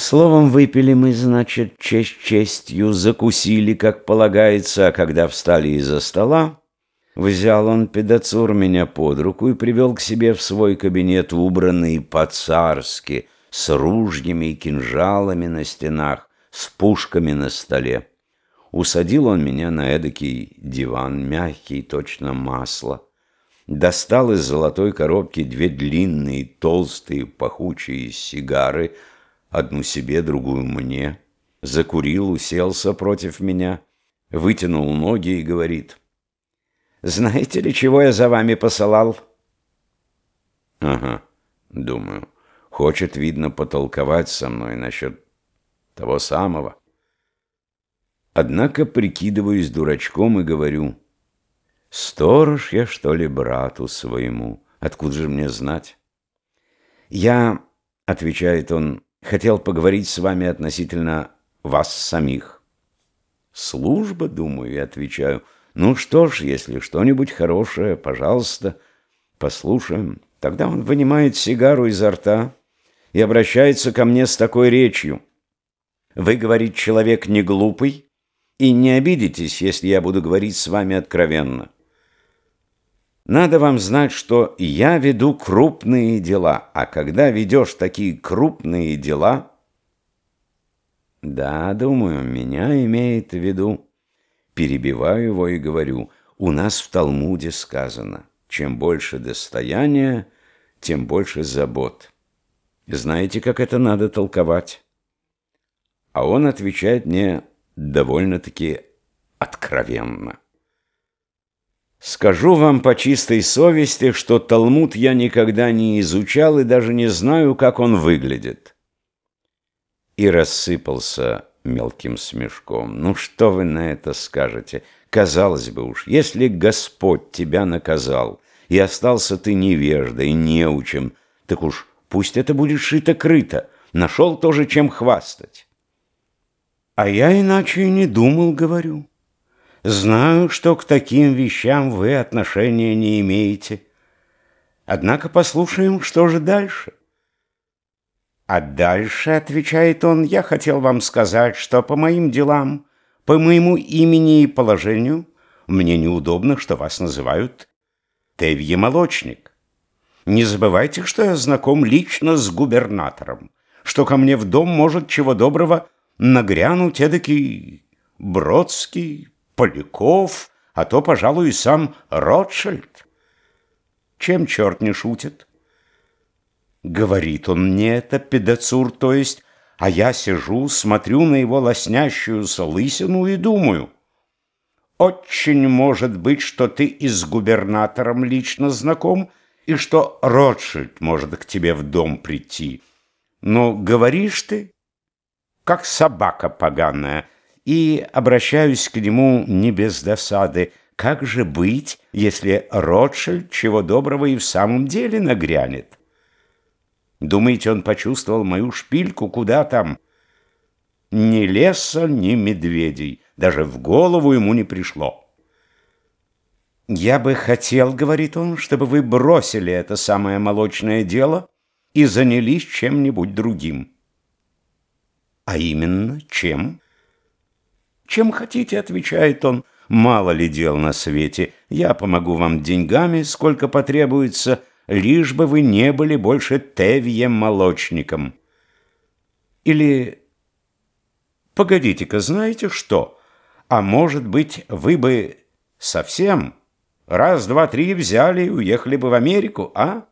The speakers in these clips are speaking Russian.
Словом, выпили мы, значит, честь честью, закусили, как полагается, а когда встали из-за стола, взял он педацур меня под руку и привел к себе в свой кабинет, убранный по-царски, с ружьями и кинжалами на стенах, с пушками на столе. Усадил он меня на эдакий диван, мягкий, точно масло. Достал из золотой коробки две длинные, толстые, пахучие сигары — одну себе, другую мне, закурил, уселся против меня, вытянул ноги и говорит, «Знаете ли, чего я за вами посылал?» «Ага, думаю, хочет, видно, потолковать со мной насчет того самого». Однако прикидываюсь дурачком и говорю, «Сторож я, что ли, брату своему? Откуда же мне знать?» «Я, — отвечает он, — хотел поговорить с вами относительно вас самих. Служба, думаю, и отвечаю. Ну что ж, если что-нибудь хорошее, пожалуйста, послушаем. Тогда он вынимает сигару изо рта и обращается ко мне с такой речью. Вы, говорит, человек не глупый, и не обидитесь, если я буду говорить с вами откровенно. Надо вам знать, что я веду крупные дела, а когда ведешь такие крупные дела... Да, думаю, меня имеет в виду. Перебиваю его и говорю, у нас в Талмуде сказано, чем больше достояния, тем больше забот. Знаете, как это надо толковать? А он отвечает мне довольно-таки откровенно. Скажу вам по чистой совести, что Талмуд я никогда не изучал и даже не знаю, как он выглядит. И рассыпался мелким смешком. Ну что вы на это скажете? Казалось бы уж, если Господь тебя наказал, и остался ты невеждой, неучим, так уж пусть это будет шито-крыто, нашел тоже чем хвастать. А я иначе и не думал, говорю. Знаю, что к таким вещам вы отношения не имеете. Однако послушаем, что же дальше. А дальше, отвечает он, я хотел вам сказать, что по моим делам, по моему имени и положению, мне неудобно, что вас называют Тевье Молочник. Не забывайте, что я знаком лично с губернатором, что ко мне в дом может чего доброго нагрянуть эдакий Бродский, Поляков, а то, пожалуй, и сам Ротшильд. Чем черт не шутит? Говорит он мне это, педацур, то есть, а я сижу, смотрю на его лоснящуюся лысину и думаю, очень может быть, что ты и с губернатором лично знаком, и что Ротшильд может к тебе в дом прийти. Но говоришь ты, как собака поганая, и обращаюсь к нему не без досады. Как же быть, если Ротшильд чего доброго и в самом деле нагрянет? Думаете, он почувствовал мою шпильку? Куда там? Ни леса, ни медведей. Даже в голову ему не пришло. «Я бы хотел, — говорит он, — чтобы вы бросили это самое молочное дело и занялись чем-нибудь другим». «А именно чем?» «Чем хотите», — отвечает он, — «мало ли дел на свете. Я помогу вам деньгами, сколько потребуется, лишь бы вы не были больше тевьем молочником». Или «Погодите-ка, знаете что? А может быть, вы бы совсем раз, два, три взяли и уехали бы в Америку, а?»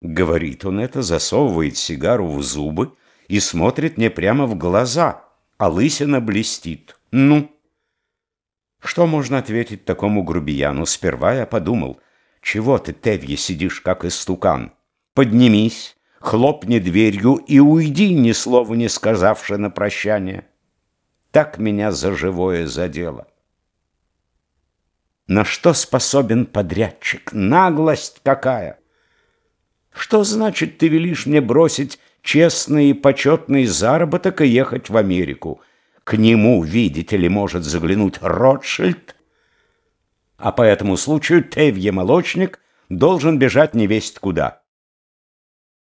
Говорит он это, засовывает сигару в зубы и смотрит мне прямо в глаза — а лысина блестит. Ну? Что можно ответить такому грубияну? Сперва я подумал, чего ты, Тевье, сидишь, как истукан? Поднимись, хлопни дверью и уйди, ни слова не сказавши на прощание. Так меня за живое задело. На что способен подрядчик? Наглость какая! Что значит, ты велишь мне бросить честный и почетный заработок и ехать в Америку. К нему, видите ли, может заглянуть Ротшильд, а по этому случаю Тевье Молочник должен бежать невесть куда.